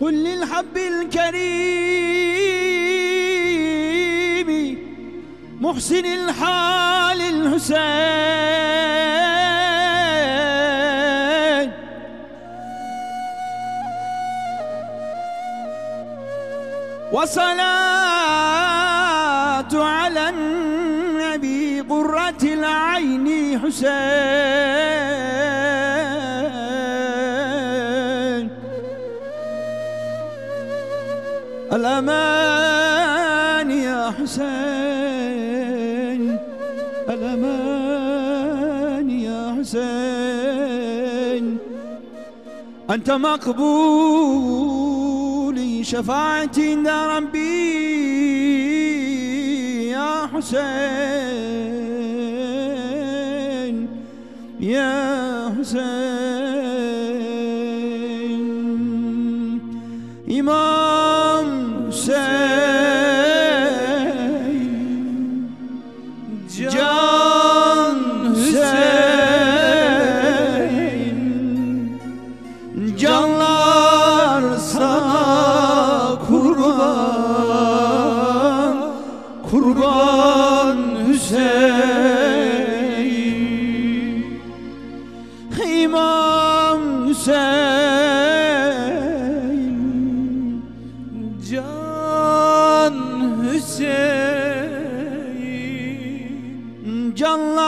قل للحب الكريم محسن الحال الحسين. وصلاة على النبي قرة العين حسين. الأمان يا حسين الأمان يا حسين. أنت مقبول شفاعتي عند ربي يا حسين يا حسين.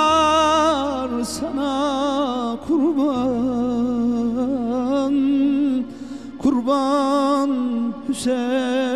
Canlar sana kurban Kurban Hüseyin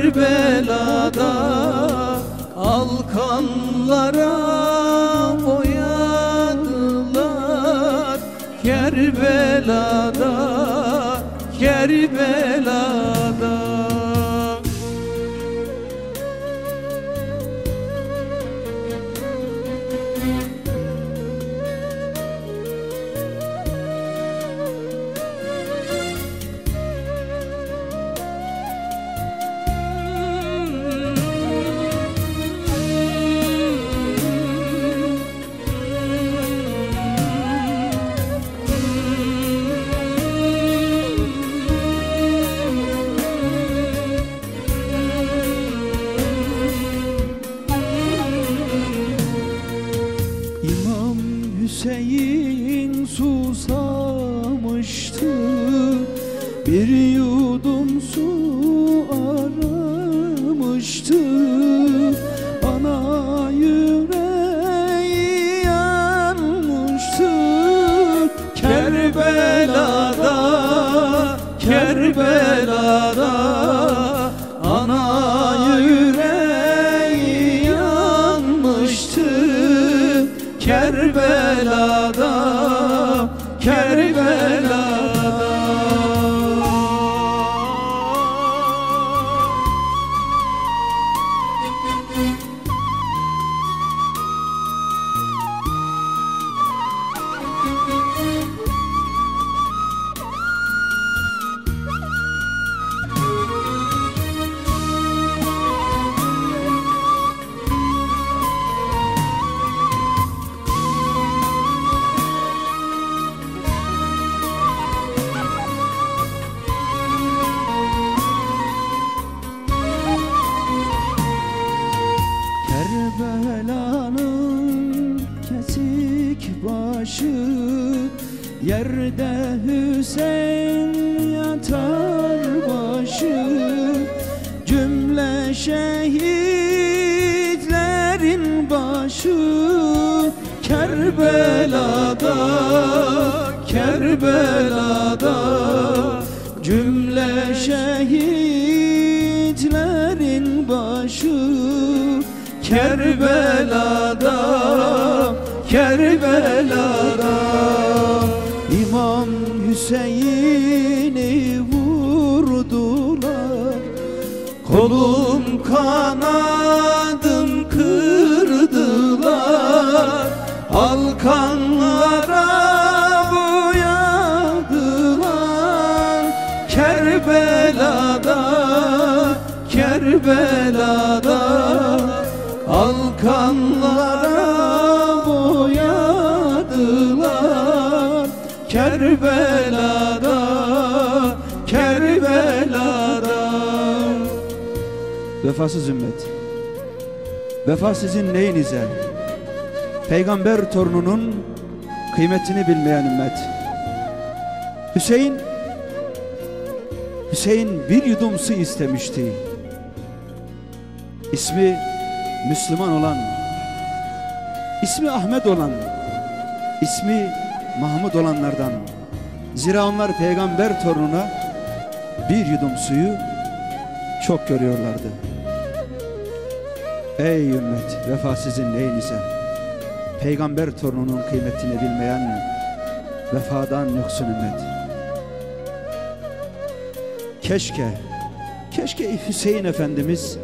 Kerbela'da Alkanlara Hüseyin susamıştı şehitlerin başı Kerbela'da, Kerbela'da. Cümle şehitlerin başı Kerbela'da, Kolum kanadım kırdılar. Alkanlara boyadılar Kerbela'da, Kerbela'da. Alkanlara boyadılar Kerbela'da, Vefasız ümmet Vefa sizin neyinize? Peygamber torununun kıymetini bilmeyen ümmet. Hüseyin Hüseyin bir yudum su istemişti. İsmi Müslüman olan ismi Ahmet olan ismi Mahmud olanlardan. Zira onlar peygamber torununa bir yudum suyu çok görüyorlardı. Ey ümmet vefa sizin neyinize? Peygamber torununun kıymetini bilmeyen Vefadan yoksun ümmet. Keşke Keşke Hüseyin Efendimiz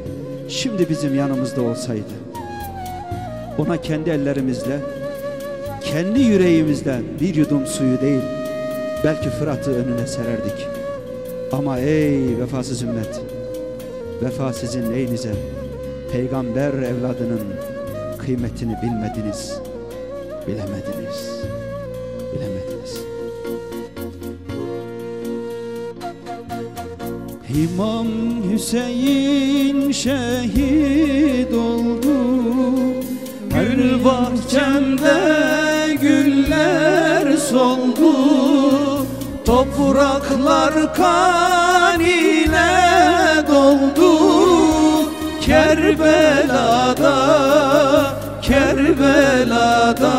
Şimdi bizim yanımızda olsaydı. Ona kendi ellerimizle Kendi yüreğimizle Bir yudum suyu değil Belki Fırat'ı önüne sererdik. Ama ey vefasız ümmet Vefa sizin neyinize Peygamber evladının kıymetini bilmediniz, bilemediniz, bilemediniz. İmam Hüseyin şehit oldu Gül bahçemde güller soldu Topraklar kan Kerbela'da, Kerbela'da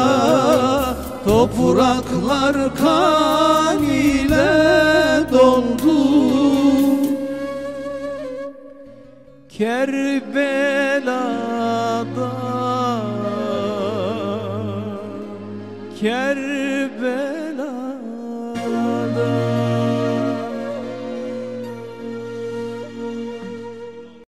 Topraklar kan ile doldu. Kerbela'da Kerbela'da